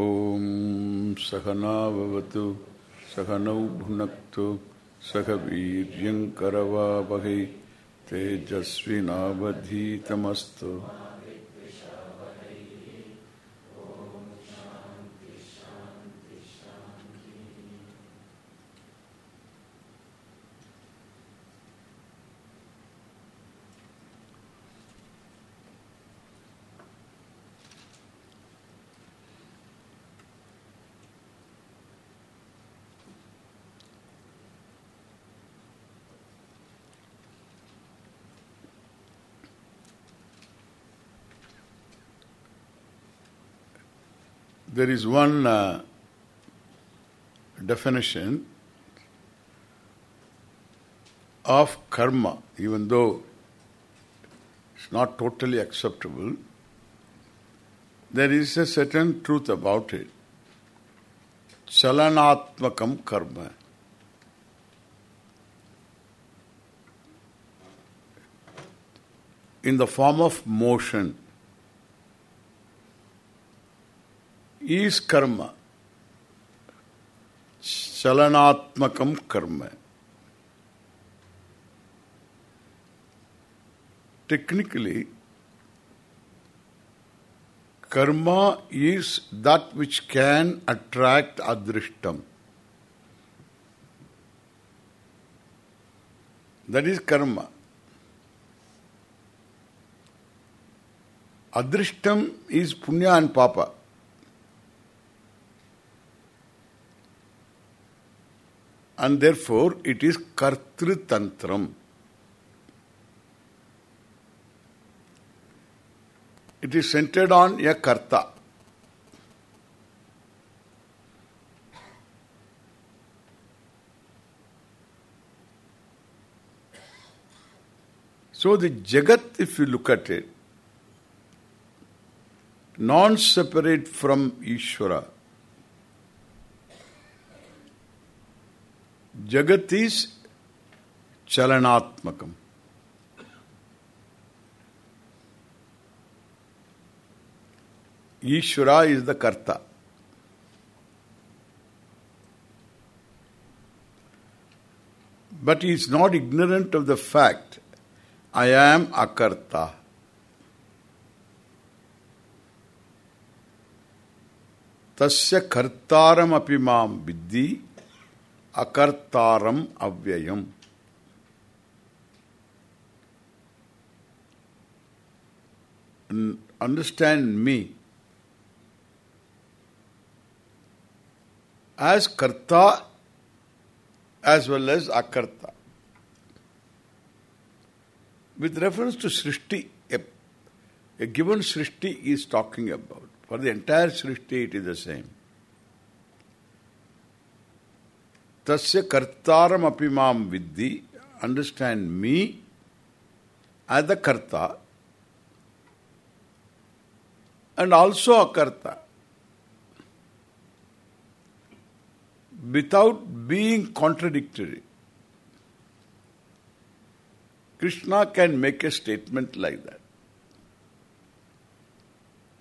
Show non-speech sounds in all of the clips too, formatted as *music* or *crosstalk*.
ॐ सहनाववतु सहनौ भुनक्तु सह वीर्यङ्करवावहै तेजस्विनावधीतमस्तु There is one uh, definition of karma, even though it's not totally acceptable, there is a certain truth about it. Chalanatmakam karma. In the form of motion. Is karma. Chalanatmakam karma. Technically, karma is that which can attract adrishtam. That is karma. Adrishtam is punya and papa. And therefore it is kartritantram. It is centered on a karta. So the Jagat, if you look at it, non-separate from Ishvara, Jagat is chalanatmakam. Ishvara is the karta. But he is not ignorant of the fact, I am akarta. Tasya kartaram api mam viddhi akartaram avyayam. Understand me as karta as well as akarta. With reference to Srishti, a, a given Srishti is talking about. For the entire Srishti it is the same. Tasya kartaram apimam viddhi, understand me as the karta and also akarta. Without being contradictory. Krishna can make a statement like that.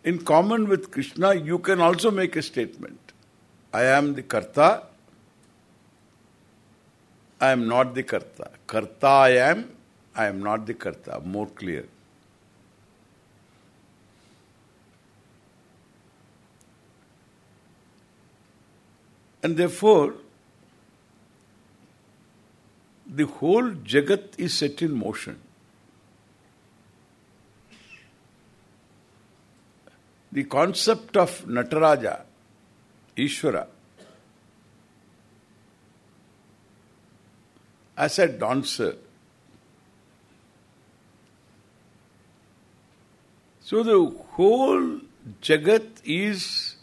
In common with Krishna, you can also make a statement. I am the karta I am not the karta. Karta I am, I am not the karta. More clear. And therefore, the whole Jagat is set in motion. The concept of Nataraja, Ishvara, as a dancer. So the whole Jagat is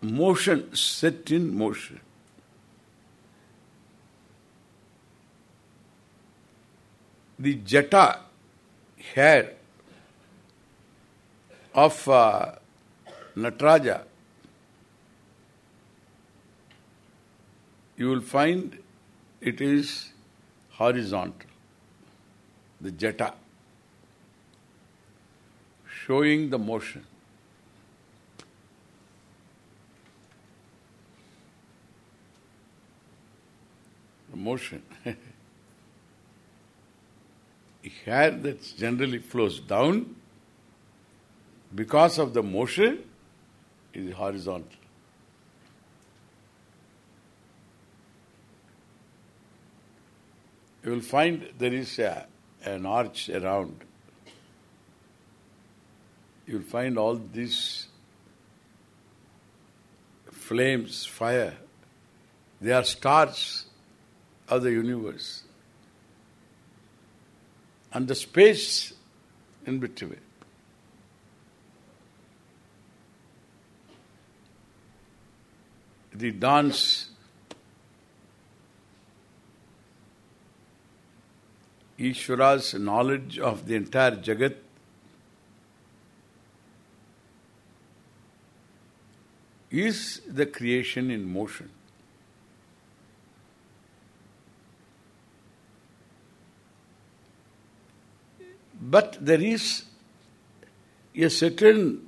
motion, set in motion. The jata, hair of uh, Nataraja, you will find it is horizontal, the jata, showing the motion. The motion. *laughs* hair that generally flows down because of the motion is horizontal. You will find there is a, an arch around. You will find all these flames, fire. They are stars of the universe. And the space in between. The dance Ishvara's knowledge of the entire Jagat is the creation in motion. But there is a certain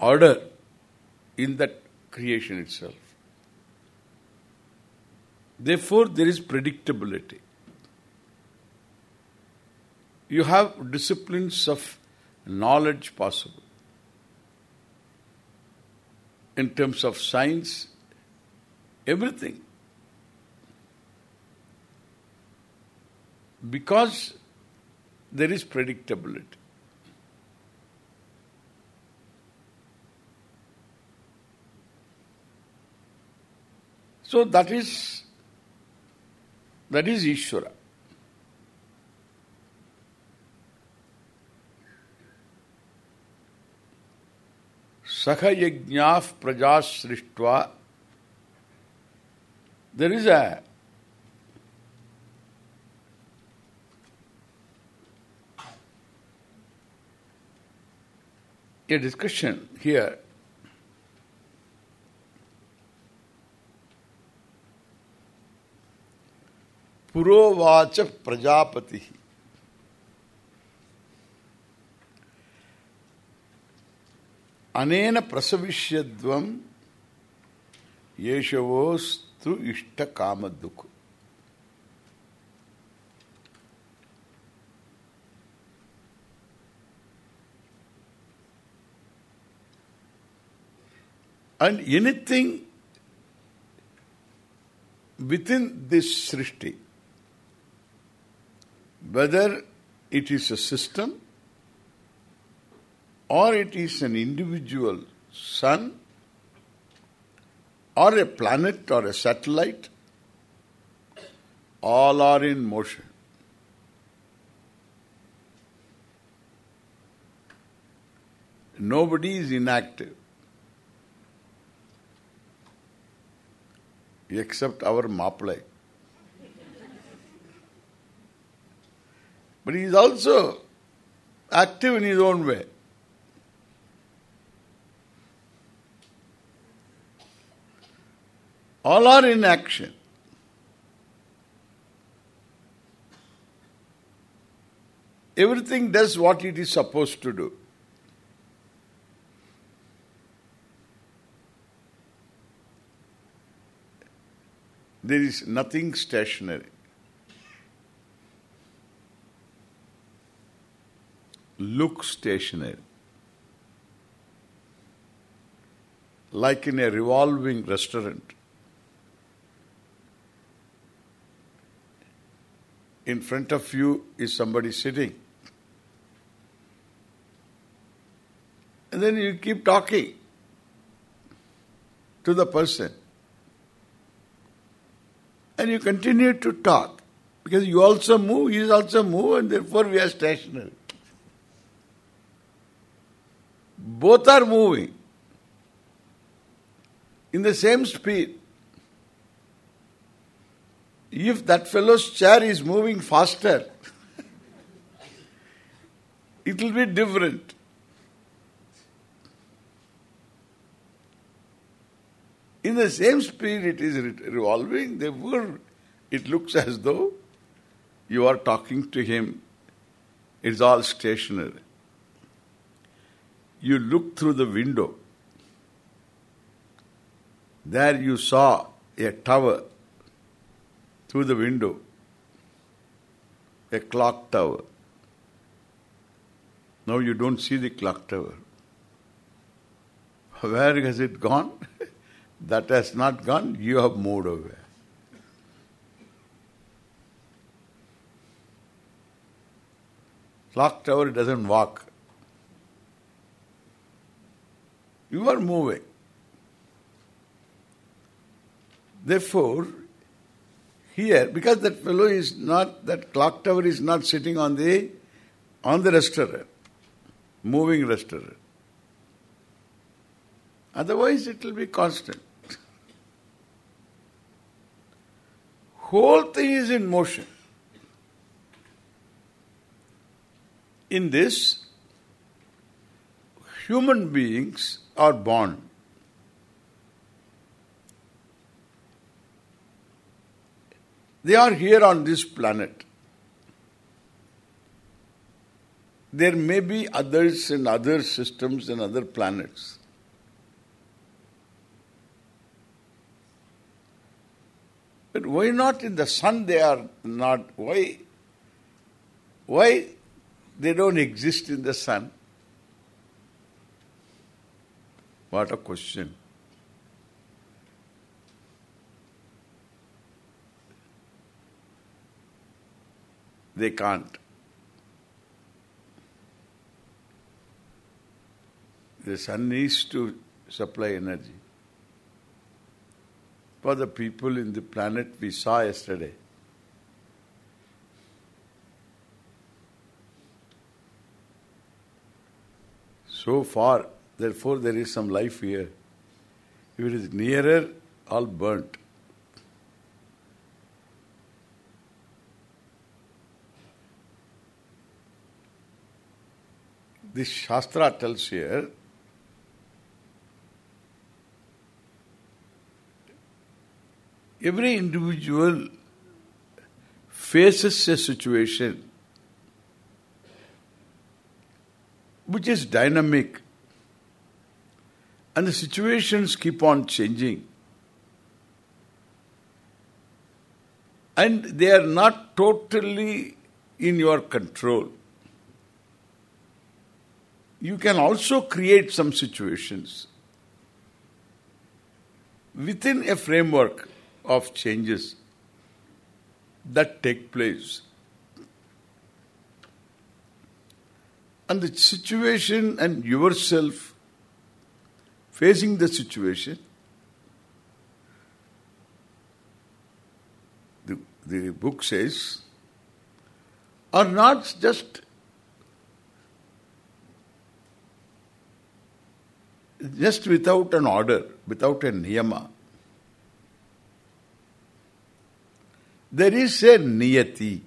order in that creation itself. Therefore, there is predictability. You have disciplines of knowledge possible. In terms of science, everything. Because there is predictability. So that is that is Ishvara. Sakha yajñāf prajas srishtva there is a a discussion here पुरोवाच Prajapati ಅನೇನ ಪ್ರಸವಿಷ್ಯದ್ವಂ ಯೇಷವೋಸ್ತು ಇಷ್ಟ ಕಾಮದ್ದುಕು And anything within this Srishti, whether it is a system or it is an individual sun or a planet or a satellite, all are in motion. Nobody is inactive. except our Maplai. But he is also active in his own way. All are in action. Everything does what it is supposed to do. There is nothing stationary. Look stationary. Like in a revolving restaurant. In front of you is somebody sitting. And then you keep talking to the person and you continue to talk. Because you also move, he is also move, and therefore we are stationary. Both are moving in the same speed. If that fellow's chair is moving faster, *laughs* it will be different. In the same speed it is revolving, therefore it looks as though you are talking to him. It's all stationary. You look through the window. There you saw a tower through the window a clock tower. Now you don't see the clock tower. *laughs* Where has it gone? *laughs* that has not gone, you have moved away. Clock tower doesn't walk. You are moving. Therefore, here, because that fellow is not, that clock tower is not sitting on the, on the restaurant, moving restaurant. Otherwise it will be constant. Whole thing is in motion. In this, human beings are born. They are here on this planet. There may be others in other systems and other planets. But why not in the sun they are not? Why? Why they don't exist in the sun? What a question. They can't. The sun needs to supply energy for the people in the planet we saw yesterday. So far, therefore there is some life here. If it is nearer, all burnt. This Shastra tells here every individual faces a situation which is dynamic and the situations keep on changing and they are not totally in your control. You can also create some situations within a framework of changes that take place. And the situation and yourself facing the situation, the, the book says, are not just just without an order, without a niyama. There is a niyati,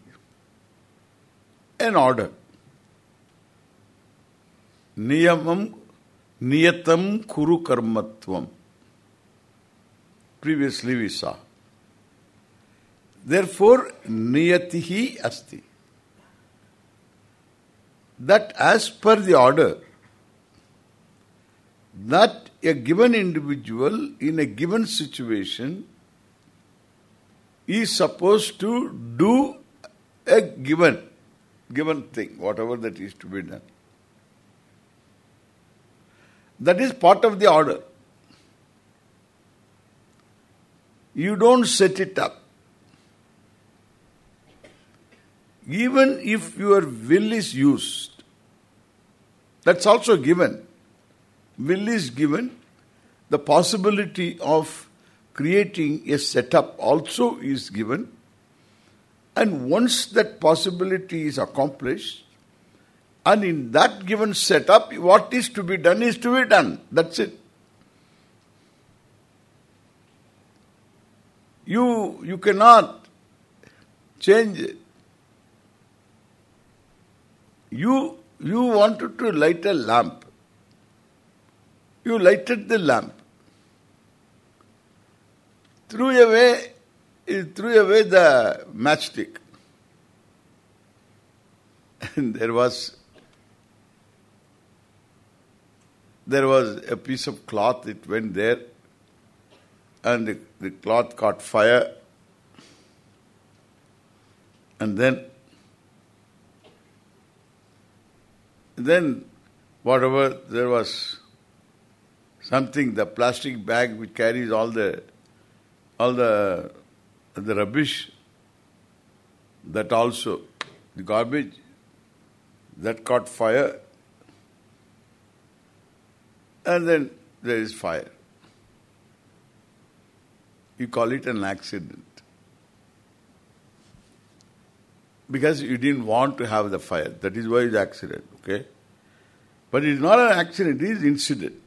an order. Niyamam, niyatam kuru karmatvam. Previously we saw. Therefore, niyatihi asti. That as per the order, that a given individual in a given situation is supposed to do a given given thing, whatever that is to be done. That is part of the order. You don't set it up. Even if your will is used, that's also given. Will is given, the possibility of creating a setup also is given. And once that possibility is accomplished, and in that given setup, what is to be done is to be done. That's it. You you cannot change it. You you wanted to light a lamp. You lighted the lamp threw away threw away the matchstick. *laughs* And there was there was a piece of cloth, it went there and the, the cloth caught fire And then then whatever there was something, the plastic bag which carries all the all the the rubbish, that also, the garbage, that caught fire, and then there is fire. You call it an accident. Because you didn't want to have the fire. That is why it's accident, okay? But it's not an accident, it is incident.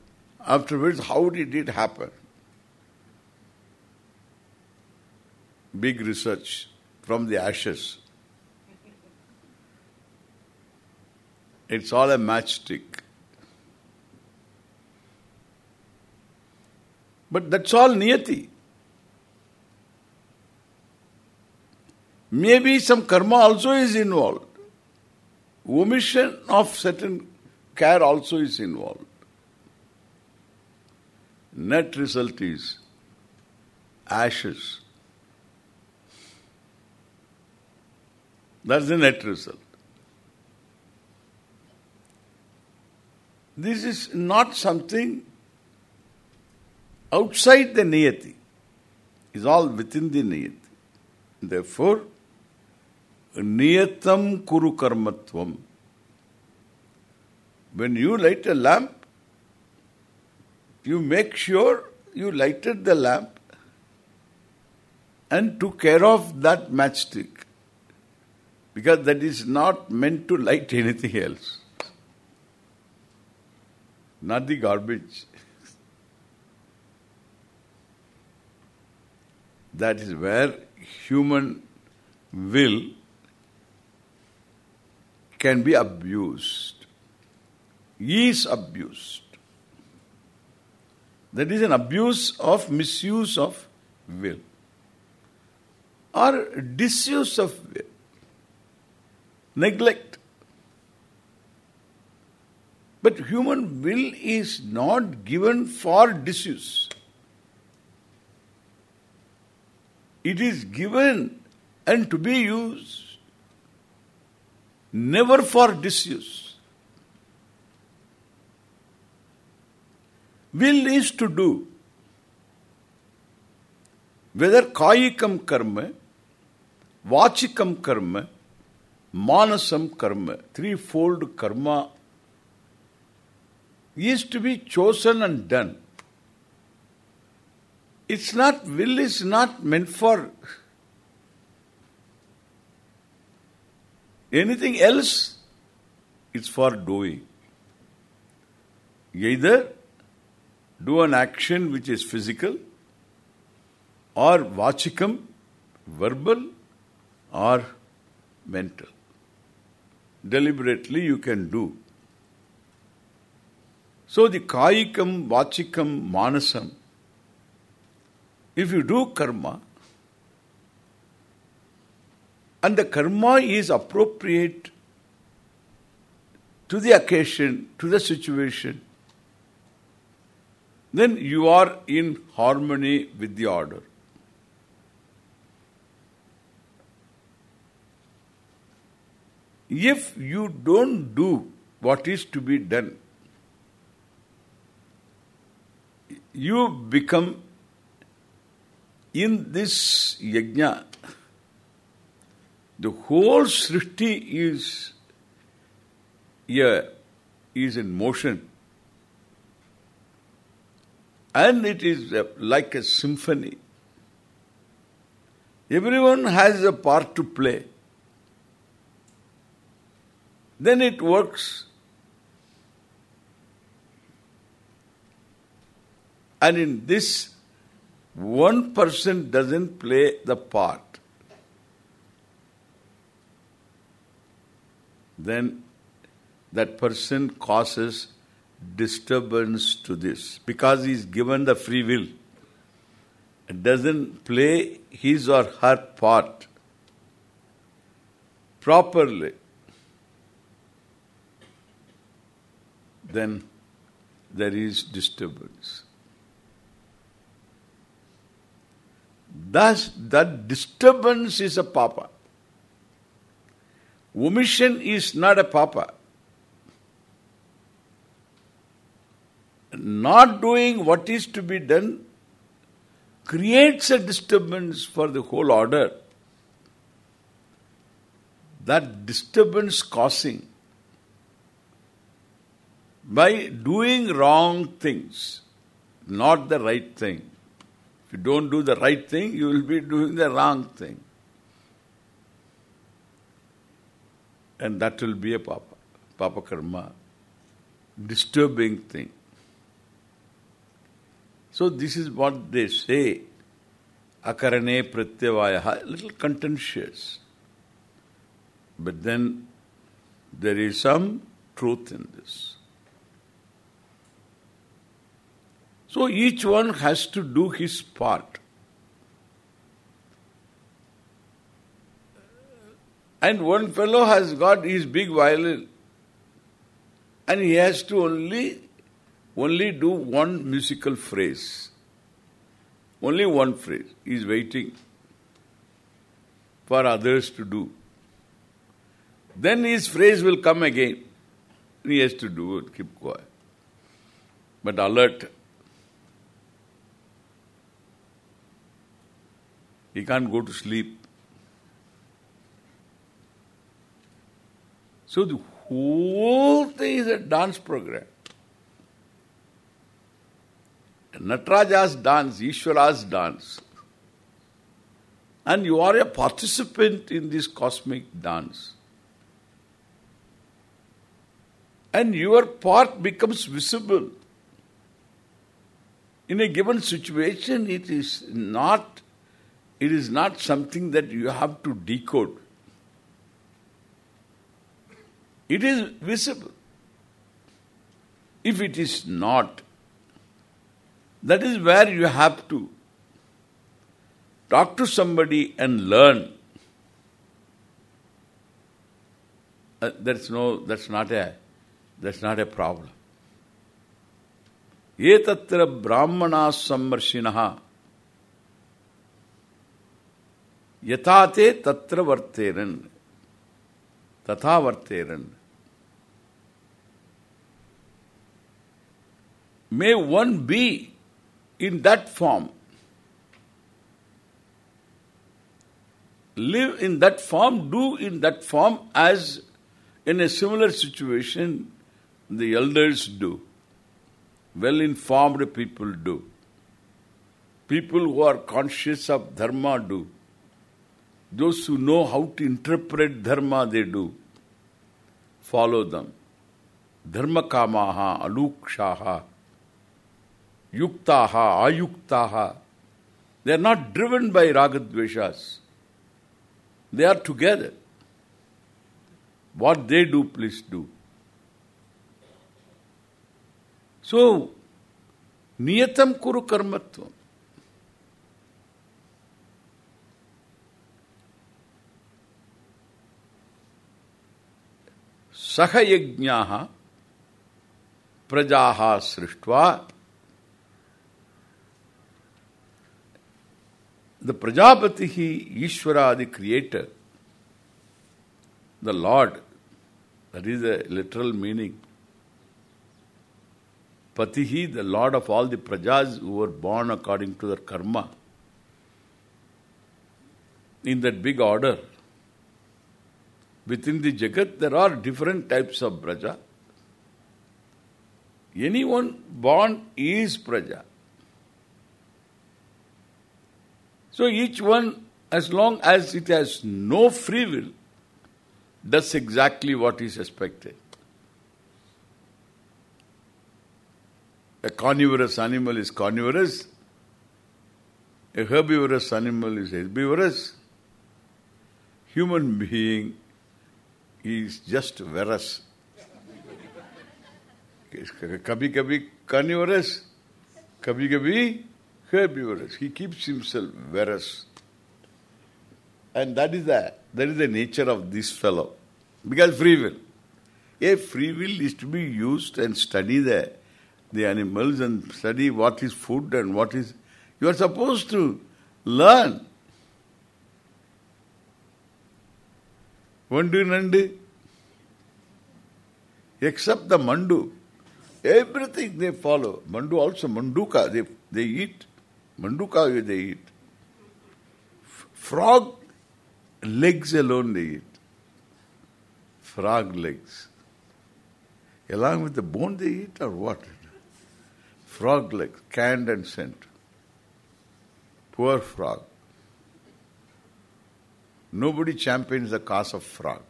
Afterwards, how did it happen? Big research from the ashes. It's all a matchstick. But that's all niyati. Maybe some karma also is involved. Omission of certain care also is involved. Net result is ashes. That's the net result. This is not something outside the niyati. It's all within the niyati. Therefore, niyatam kuru karmatvam. When you light a lamp, you make sure you lighted the lamp and took care of that matchstick. Because that is not meant to light *laughs* anything else. Not the garbage. *laughs* that is where human will can be abused. Is abused. That is an abuse of misuse of will. Or disuse of will. Neglect. But human will is not given for disuse. It is given and to be used, never for disuse. Will is to do. Whether kayikam karma, vachikam karma, manasam karma, threefold karma is to be chosen and done. It's not, will is not meant for anything else. It's for doing. Either do an action which is physical or vachikam, verbal or mental. Deliberately you can do. So the kayikam, vachikam, manasam, if you do karma, and the karma is appropriate to the occasion, to the situation, then you are in harmony with the order. If you don't do what is to be done, you become in this yajna, the whole srishti is here, is in motion. And it is uh, like a symphony. Everyone has a part to play. Then it works. And in this, one person doesn't play the part. Then that person causes disturbance to this because he is given the free will. It doesn't play his or her part properly. Then there is disturbance. Thus, that disturbance is a papa. Omission is not a papa. Not doing what is to be done creates a disturbance for the whole order. That disturbance causing by doing wrong things, not the right thing. If you don't do the right thing, you will be doing the wrong thing. And that will be a papa, papa karma, disturbing thing. So this is what they say, akarane pratyavaya, little contentious. But then there is some truth in this. So each one has to do his part. And one fellow has got his big violin and he has to only only do one musical phrase. Only one phrase. He is waiting for others to do. Then his phrase will come again. He has to do it, keep quiet. But alert. He can't go to sleep. So the whole thing is a dance program. Nataraja's dance, Ishvara's dance. And you are a participant in this cosmic dance. And your part becomes visible. In a given situation, it is not it is not something that you have to decode. It is visible. If it is not, that is where you have to talk to somebody and learn. Uh, that's no, that's not a, that's not a problem. Yetatra brahmana sammarshinaha yatate tatra varteran tatha varteran May one be in that form. Live in that form do in that form as in a similar situation the elders do. Well informed people do. People who are conscious of dharma do. Those who know how to interpret dharma, they do. Follow them. Dharma kamaha, alukshaha, Yuktaha, Ayuktaha. They are not driven by Ragadveshas. They are together. What they do, please do. So, niyatam kuru karmatvam. Sahayajnaha prajaha srishtva the Prajapati he, Ishvara, the creator, the Lord, that is the literal meaning. Patihi, the Lord of all the Prajas who were born according to their karma. In that big order, Within the Jagat, there are different types of Praja. Anyone born is Praja. So each one, as long as it has no free will, does exactly what is expected. A carnivorous animal is carnivorous. A herbivorous animal is herbivorous. Human being is just veras. Kabhi kabhi carnivorous, kabhi kabhi herbivorous. He keeps himself veras. And that is the that is the nature of this fellow. Because free will. A free will is to be used and study the the animals and study what is food and what is you are supposed to learn Vandu Nandu. Except the Mandu. Everything they follow. Mandu also, Manduka, they, they eat. Manduka they eat. Frog legs alone they eat. Frog legs. Along with the bone they eat or what? Frog legs, canned and sent. Poor frog. Nobody champions the cause of frog.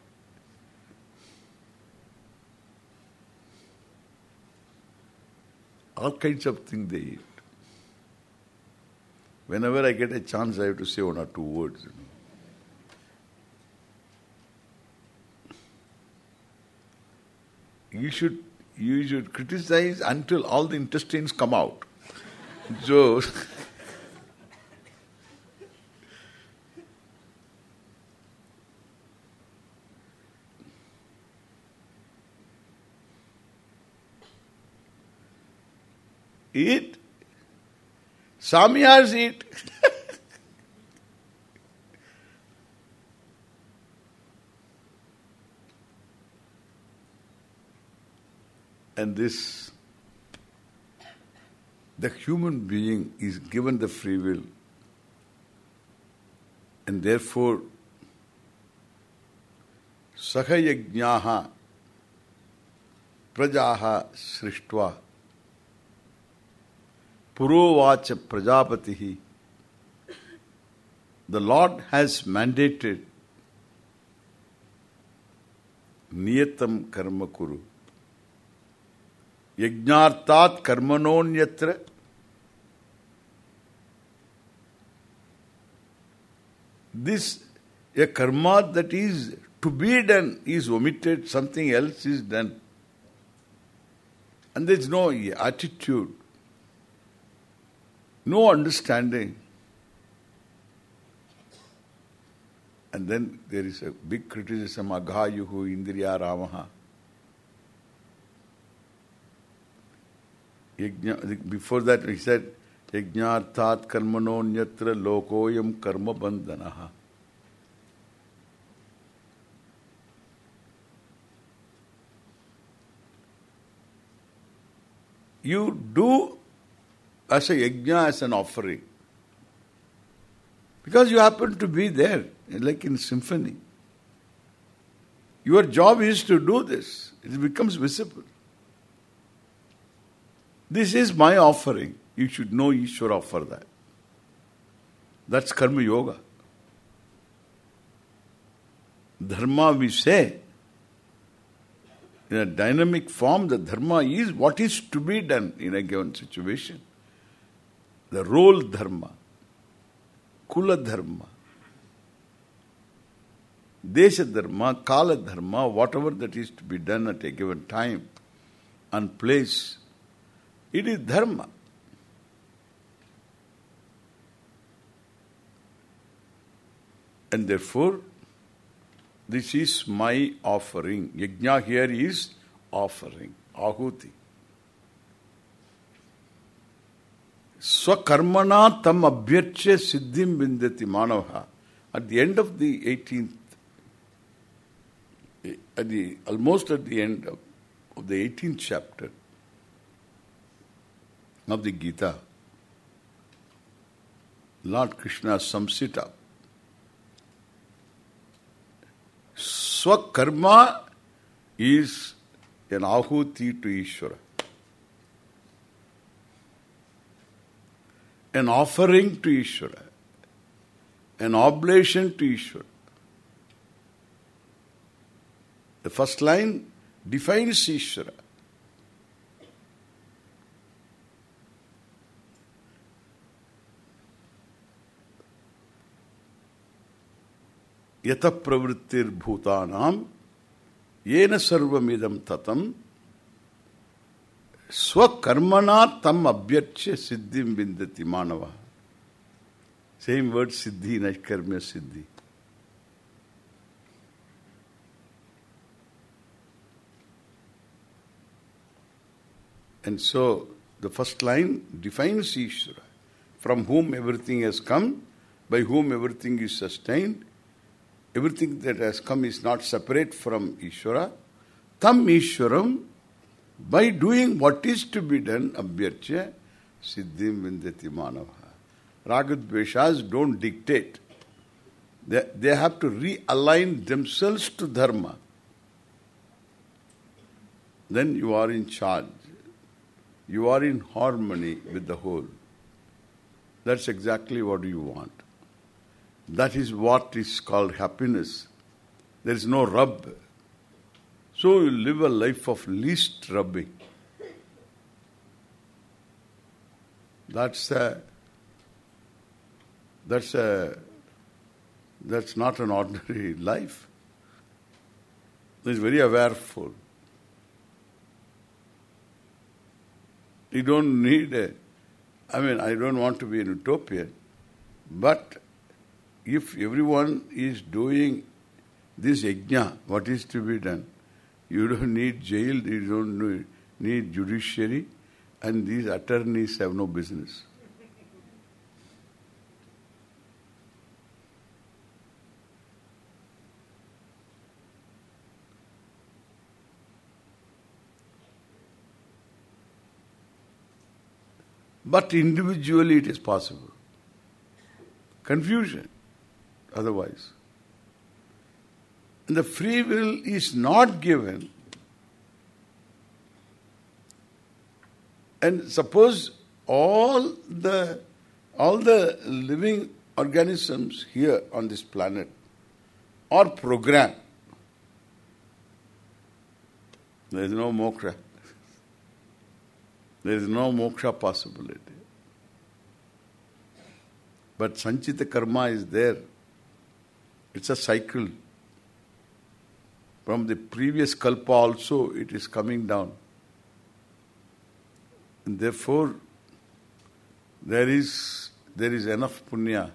All kinds of things they eat. Whenever I get a chance, I have to say one or two words. You, should you should criticize until all the intestines come out. *laughs* so *laughs* eat. Samyas eat. *laughs* and this, the human being is given the free will and therefore Sahayajnaha Prajaha Srishtva Purovacha Prajapatihi. The Lord has mandated Niyatam Karma Kuru. Yajnartat Karmanonyatra This a karma that is to be done is omitted, something else is done. And there is no attitude no understanding. And then there is a big criticism, Aghayuhu Indriya Ramaha. Before that he said, Yajnarthat karmanonyatra lokoyam karma bandhanaha. You do as a yajna, as an offering. Because you happen to be there, like in symphony. Your job is to do this. It becomes visible. This is my offering. You should know you should offer that. That's karma yoga. Dharma we say, in a dynamic form, the dharma is what is to be done in a given situation the role dharma, kula dharma, desha dharma, kala dharma, whatever that is to be done at a given time and place, it is dharma. And therefore, this is my offering. Yajna here is offering, ahuti. Swakarmana tam abhyarche siddhim vindati manavaha. At the end of the 18th, at the almost at the end of, of the 18th chapter of the Gita, Lord Krishna sums it up. Swakarma is an ahuti to Ishvara. an offering to Ishvara, an oblation to Ishvara. The first line defines Ishvara. यत प्रवृत्तिर्भूतानाम येन सर्वमिदम ततम Swakarmana tam abhyachya siddhim vindati manava. Same word siddhi in karma siddhi. And so the first line defines Ishvara, from whom everything has come, by whom everything is sustained. Everything that has come is not separate from Ishvara. Tam Ishwaram by doing what is to be done, abhyarcha, siddhim vindati manava. Ragadveshas don't dictate. They, they have to realign themselves to dharma. Then you are in charge. You are in harmony with the whole. That's exactly what you want. That is what is called happiness. There is no rub. So you live a life of least rubbing. That's a that's a that's not an ordinary *laughs* life. It's very awareful. You don't need a I mean I don't want to be an utopian, but if everyone is doing this yajna, what is to be done? You don't need jail, you don't need judiciary, and these attorneys have no business. But individually it is possible. Confusion otherwise. The free will is not given. And suppose all the all the living organisms here on this planet are programmed. There is no moksha. There is no moksha possibility. But sanchita karma is there. It's a cycle. From the previous kalpa also it is coming down. And therefore there is there is enough punya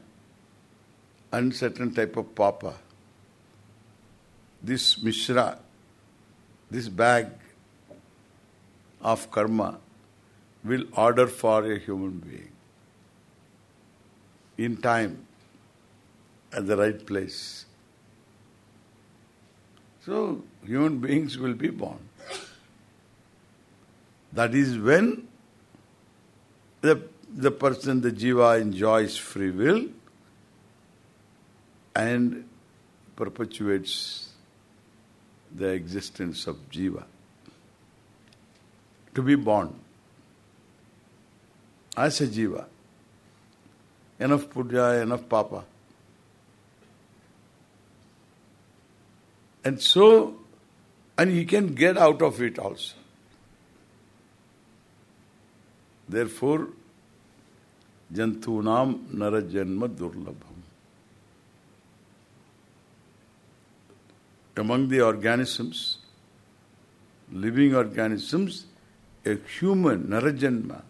uncertain type of papa. This mishra, this bag of karma will order for a human being in time at the right place. So, human beings will be born. That is when the, the person, the jiva enjoys free will and perpetuates the existence of jiva. To be born as a jiva. Enough puja, enough papa. And so, and he can get out of it also. Therefore, jantunam narajanma durlabham. Among the organisms, living organisms, a human, narajanma,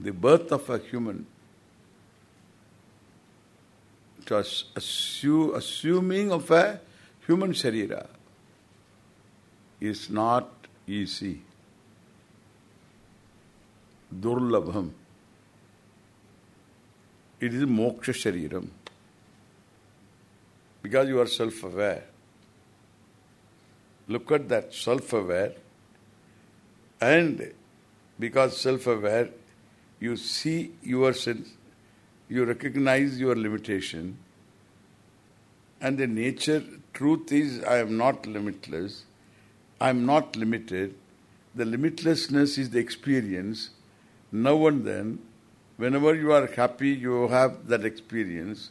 the birth of a human, to assume, assuming of a human sharira is not easy. Durlabham. It is moksha shariram. Because you are self-aware. Look at that, self-aware. And because self-aware, you see your sense, you recognize your limitation, and the nature, truth is, I am not limitless. I am not limited. The limitlessness is the experience. Now and then, whenever you are happy, you have that experience.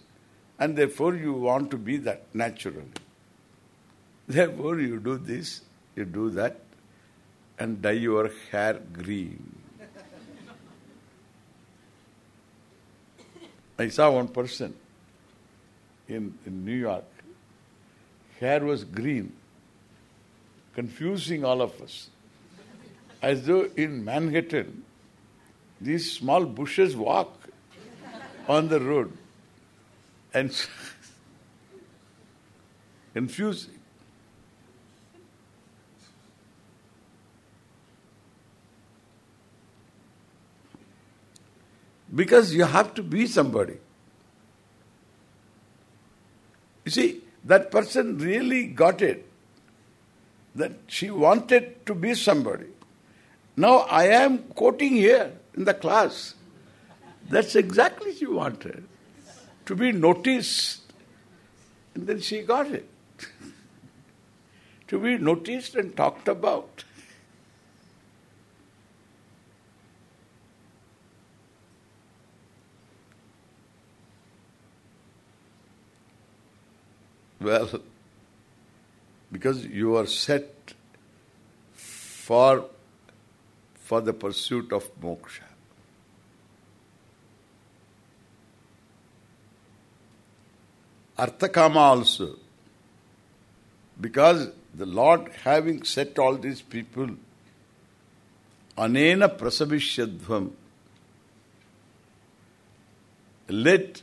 And therefore you want to be that naturally. *laughs* Therefore you do this, you do that, and dye your hair green. *laughs* I saw one person in, in New York. Hair was green, confusing all of us. As though in Manhattan, these small bushes walk on the road and *laughs* confusing. Because you have to be somebody. You see, that person really got it. That she wanted to be somebody. Now I am quoting here in the class. That's exactly she wanted. To be noticed. And then she got it. *laughs* to be noticed and talked about. Well, because you are set for for the pursuit of moksha. Arthakama also. Because the Lord having set all these people, anena prasavishyadhvam, let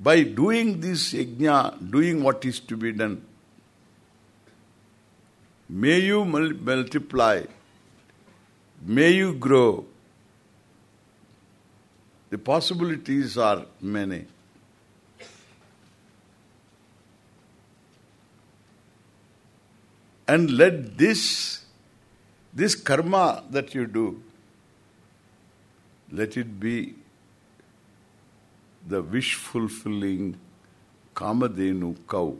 by doing this yajna, doing what is to be done, may you multiply, may you grow. The possibilities are many. And let this, this karma that you do, let it be the wish-fulfilling Kamadhenu cow.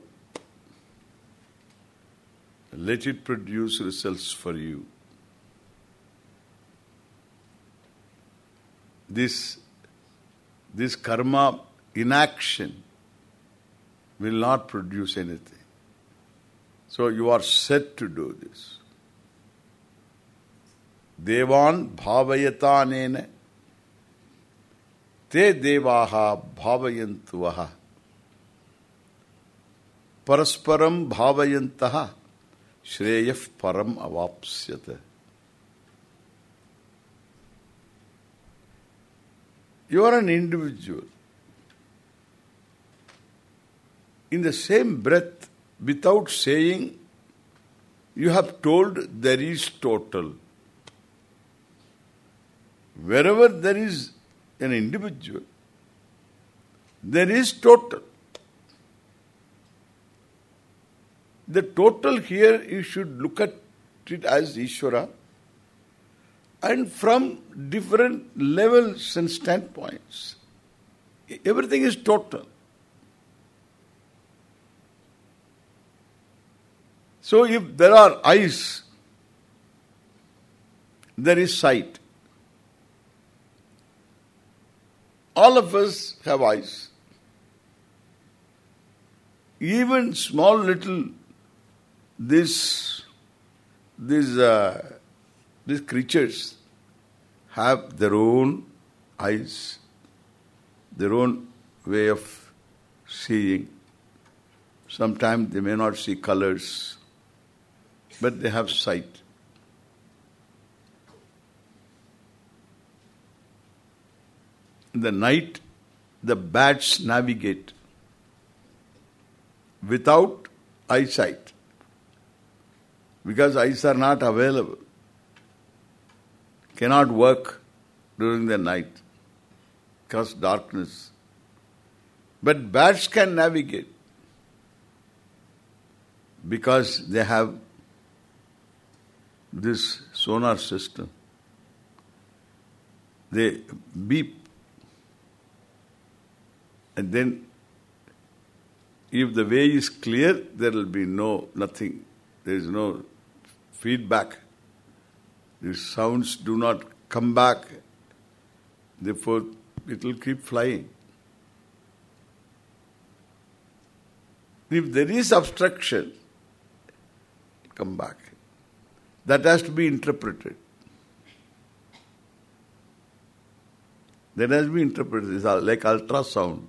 Let it produce results for you. This, this karma inaction will not produce anything. So you are set to do this. Devan bhavayatanena ते देवा भावयंत परस्परम भावयंत श्रेय परम अवाप्यत you are an individual in the same breath without saying you have told there is total wherever there is an individual, there is total. The total here you should look at it as Ishvara and from different levels and standpoints. Everything is total. So if there are eyes, there is sight. All of us have eyes. Even small little this these uh, these creatures have their own eyes, their own way of seeing. Sometimes they may not see colors, but they have sight. In the night, the bats navigate without eyesight because eyes are not available. Cannot work during the night because darkness. But bats can navigate because they have this sonar system. They beep and then if the way is clear, there will be no, nothing. There is no feedback. The sounds do not come back. Therefore, it will keep flying. If there is obstruction, come back. That has to be interpreted. That has to be interpreted. It's like ultrasound.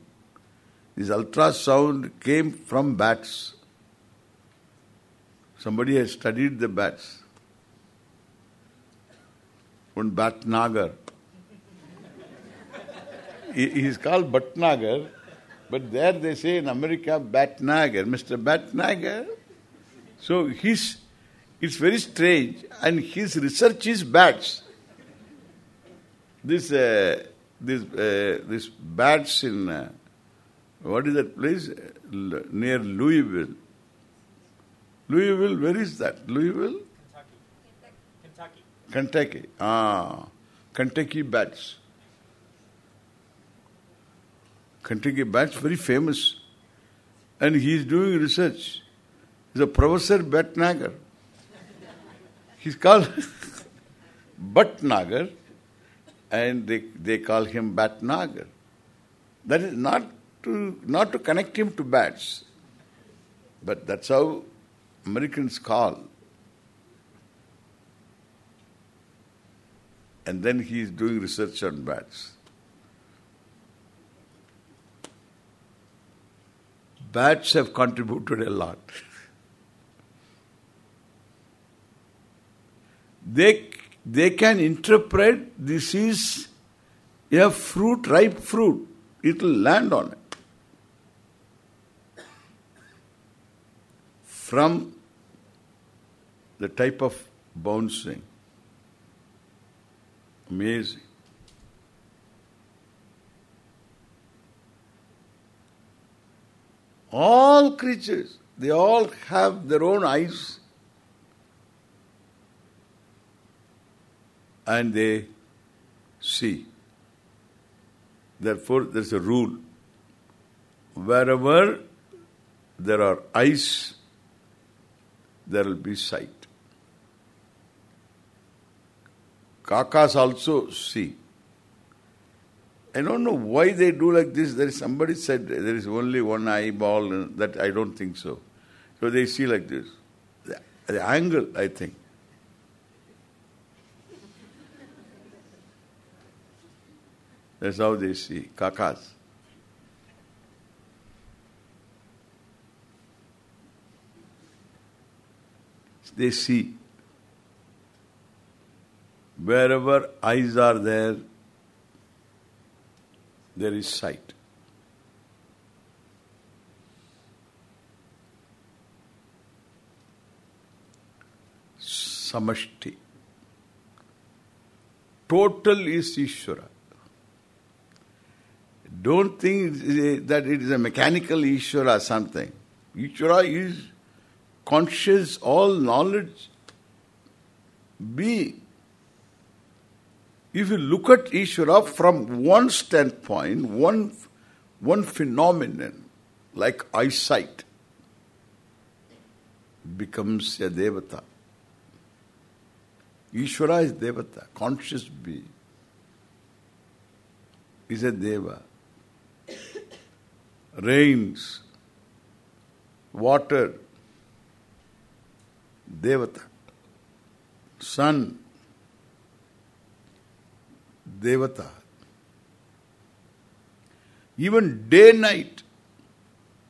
This ultrasound came from bats. Somebody has studied the bats. One Bhatnagar. he, he is called Bhatnagar, but there they say in America Bhatnagar, Mr. Bhatnagar. So his, it's very strange, and his research is bats. This, uh, this, uh, this bats in uh, What is that place? Near Louisville. Louisville, where is that? Louisville? Kentucky. Kentucky. Ah, Kentucky bats. Kentucky bats, very famous. And he is doing research. He's a Professor Batnagar. He's called *laughs* Bhatnagar and they, they call him Batnagar. That is not to not to connect him to bats. But that's how Americans call. And then he is doing research on bats. Bats have contributed a lot. *laughs* they they can interpret this is a fruit, ripe fruit. It will land on it. From the type of bouncing. Amazing. All creatures, they all have their own eyes and they see. Therefore, there is a rule. Wherever there are eyes, there will be sight. Kakas also see. I don't know why they do like this. There is somebody said there is only one eyeball. Uh, that I don't think so. So they see like this. The, the angle, I think. That's how they see kakas. They see. Wherever eyes are there, there is sight. Samashti. Total is Ishvara. Don't think that it is a mechanical Ishvara something. Ishvara is conscious, all knowledge, being. If you look at Ishvara from one standpoint, one one phenomenon, like eyesight, becomes a devata. Ishvara is devata, conscious being. Is a deva. *coughs* Rains, water, devata. Sun, devata. Even day night,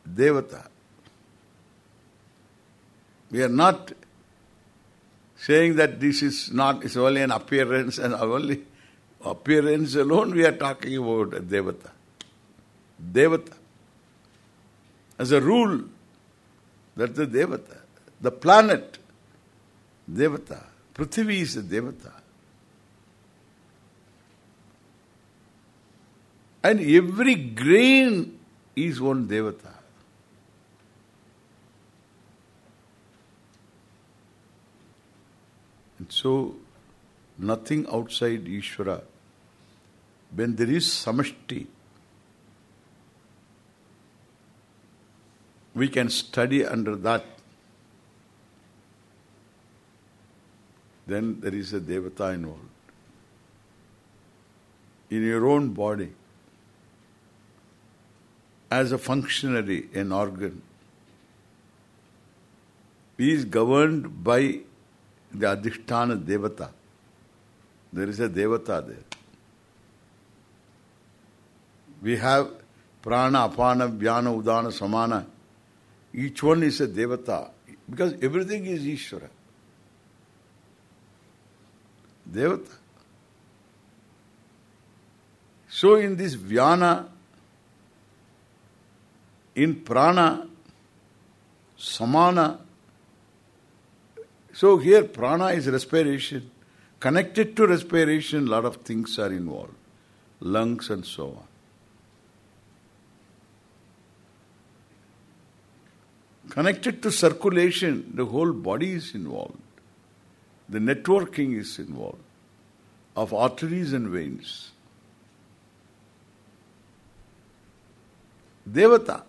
devata. We are not saying that this is not, it's only an appearance and only appearance alone we are talking about devata. Devata. As a rule, that's the devata. The planet, devata. Prithvi is a devata. And every grain is one devata. And so, nothing outside Ishvara. When there is samashti, we can study under that. Then there is a devata involved. In your own body, as a functionary, an organ, is governed by the Adhisthana Devata. There is a Devata there. We have Prana, Apana, Vyana, Udana, Samana. Each one is a Devata. Because everything is Ishvara. Devata. So in this Vyana, in Prana, Samana, so here prana is respiration. Connected to respiration, lot of things are involved. Lungs and so on. Connected to circulation, the whole body is involved. The networking is involved of arteries and veins. Devata.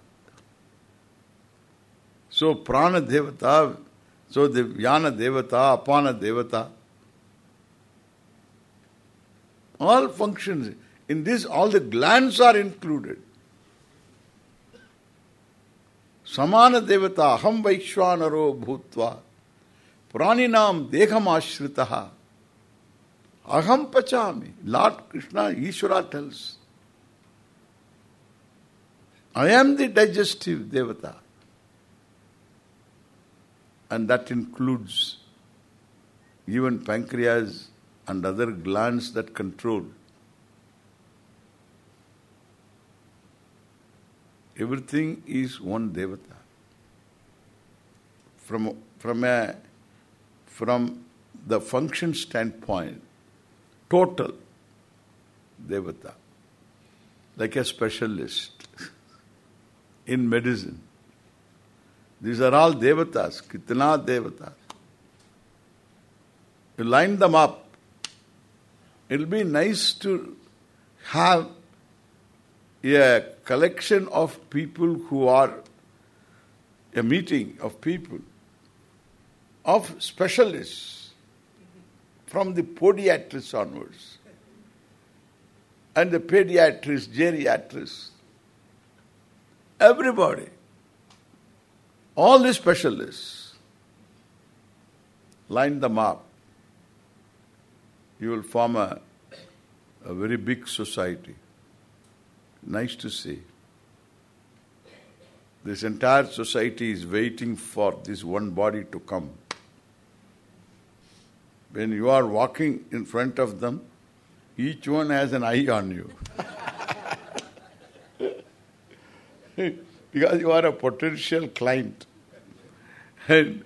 So prana devata, so the yana devata, apana devata. All functions. In this, all the glands are included. Samana devata, aham vaishwanaro bhutva, deham ashritaha, aham pachami. Lord Krishna, Ishvara tells, I am the digestive devata. And that includes even pancreas and other glands that control. Everything is one devata. From from a from the function standpoint, total devata, like a specialist *laughs* in medicine. These are all devatas, kitna devatas. You line them up. It'll be nice to have a collection of people who are a meeting of people, of specialists from the podiatrists onwards and the pediatrists, geriatrists, everybody, all the specialists, line them up. You will form a, a very big society. Nice to see. This entire society is waiting for this one body to come. When you are walking in front of them, each one has an eye on you. *laughs* because you are a potential client. And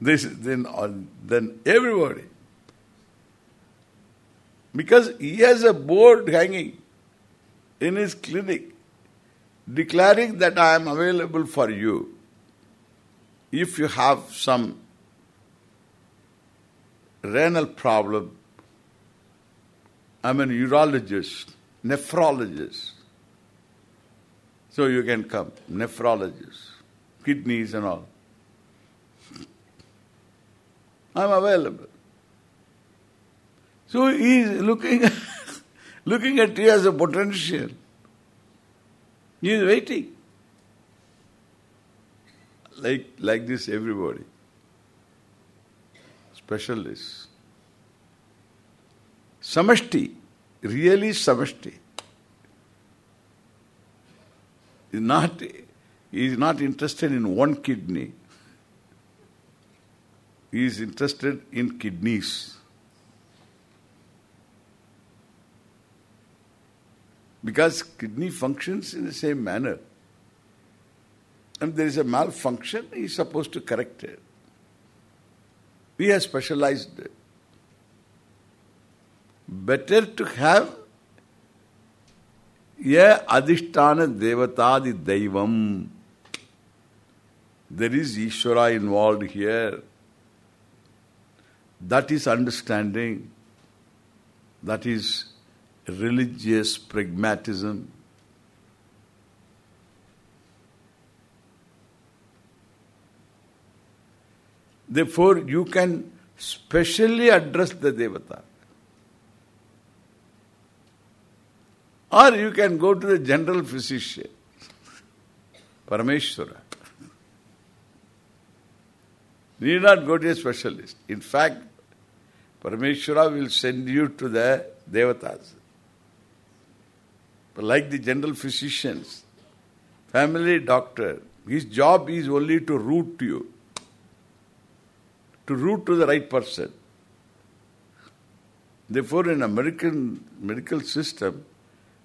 this then uh, then everybody. Because he has a board hanging in his clinic declaring that I am available for you if you have some renal problem. I'm a urologist, nephrologist. So you can come, nephrologist, kidneys and all. I'm available. So he is looking *laughs* looking at you as a potential. He is waiting. Like like this everybody. Specialists. Samashti, really samashti. Is not he is not interested in one kidney. He is interested in kidneys. Because kidney functions in the same manner. And there is a malfunction, he is supposed to correct it. We have specialized. Better to have a adhisthana devatadi daivam. There is Ishvara involved here. That is understanding. That is religious pragmatism. Therefore, you can specially address the Devata. Or you can go to the general physician, Parameshwara. Need not go to a specialist. In fact, Parameshwara will send you to the Devatas. But like the general physicians, family doctor, his job is only to route you, to route to the right person. Therefore, in American medical system,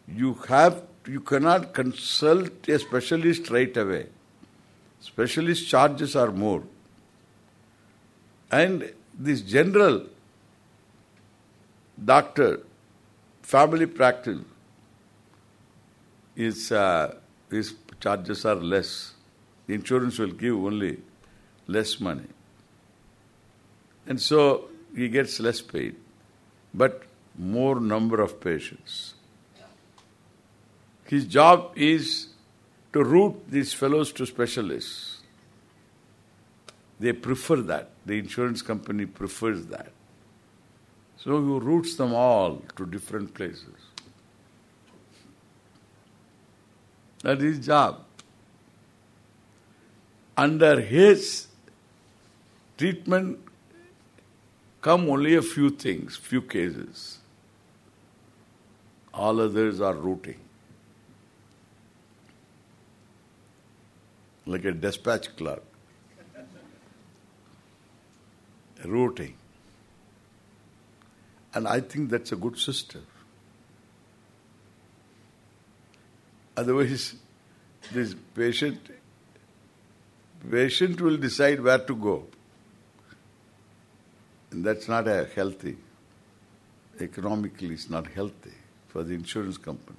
you have you cannot consult a specialist right away. Specialist charges are more. And this general doctor, family practice, is uh, his charges are less. The insurance will give only less money. And so he gets less paid, but more number of patients. His job is to route these fellows to specialists. They prefer that. The insurance company prefers that. So he routes them all to different places. That is his job. Under his treatment come only a few things, few cases. All others are routing. Like a dispatch clerk. routing. And I think that's a good system. Otherwise, this patient patient will decide where to go. And that's not a healthy. Economically, it's not healthy for the insurance company.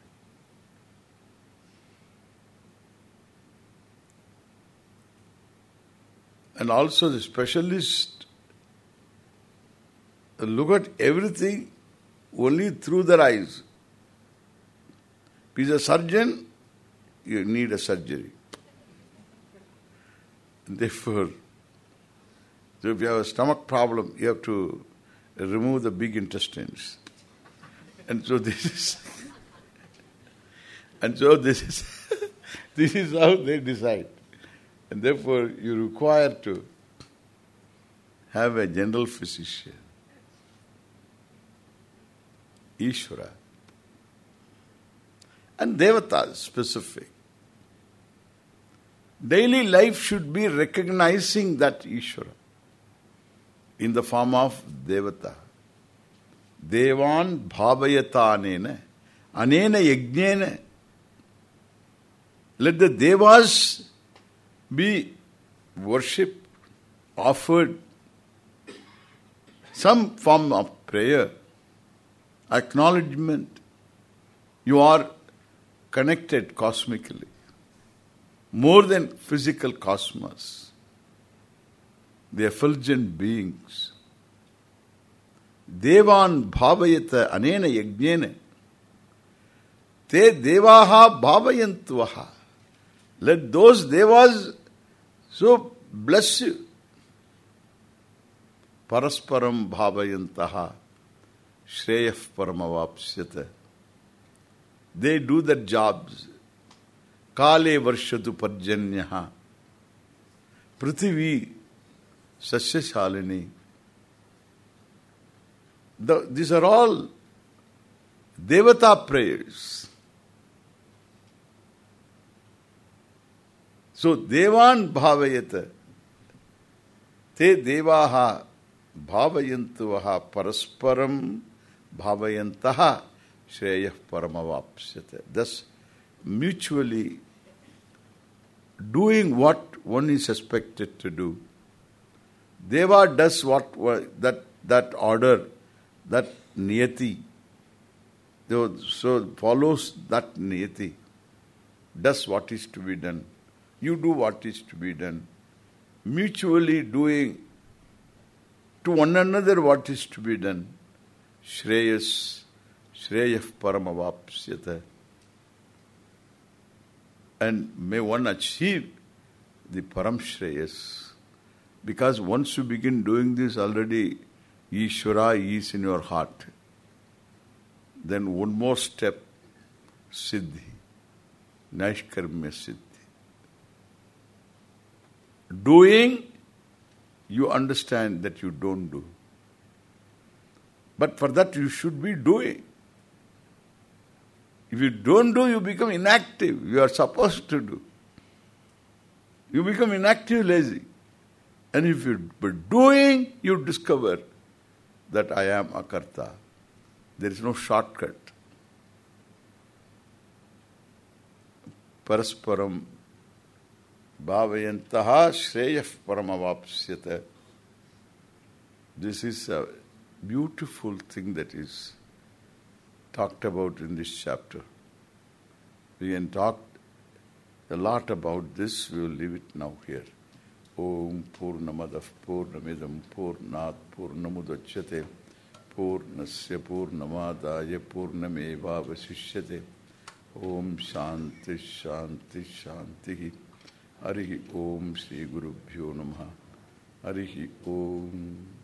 And also the specialist look at everything only through their eyes. If he's a surgeon, you need a surgery. Therefore, so if you have a stomach problem, you have to remove the big intestines. And so this is *laughs* and so this is *laughs* this is how they decide. And therefore you require to have a general physician. Ishvara. And Devata specific. Daily life should be recognizing that Ishvara in the form of Devata. Devan bhavayata anena. Anena yajnena. Let the Devas be worshipped, offered some form of prayer acknowledgement. You are connected cosmically. More than physical cosmos. The effulgent beings. Devan bhavayata anena yajnena. Te devaha bhavayantuvaha. Let those devas so bless you. Parasparam bhavayantaha. Shreyah Paramavapsyata. They do their jobs. Kale Varshatu Parjanyaha. Prithivi Sasyashalini. The, these are all Devata prayers. So Devan Bhavayata. Te Devaha Bhavayantuvaha Parasparam bhavayantaha shreyah paramavapsyate. Thus, mutually doing what one is expected to do. Deva does what that that order, that niyati. So follows that niyati. Does what is to be done. You do what is to be done. Mutually doing to one another what is to be done. Shreyas, Shreyah Paramavapsyata. And may one achieve the Param Shreyas. Because once you begin doing this already, Ishvara is in your heart. Then one more step, Siddhi, Naishkarmya Siddhi. Doing, you understand that you don't do. But for that you should be doing. If you don't do, you become inactive. You are supposed to do. You become inactive, lazy. And if you are doing, you discover that I am a karta. There is no shortcut. Parasparam bhavayantaha shreyah paramavapsyata. This is a beautiful thing that is talked about in this chapter. We can talk A lot about this, we will leave it now here. ओम पूर्णमद पूर्णमिद पूर्ण पूर्णमुद्य पूर्णस्य पूर्णमादाय पूर्णमेवावशिष्य ओम शांति शांति शांति। हरि ओम श्री गुरुभ्यो नम। हरि ओम।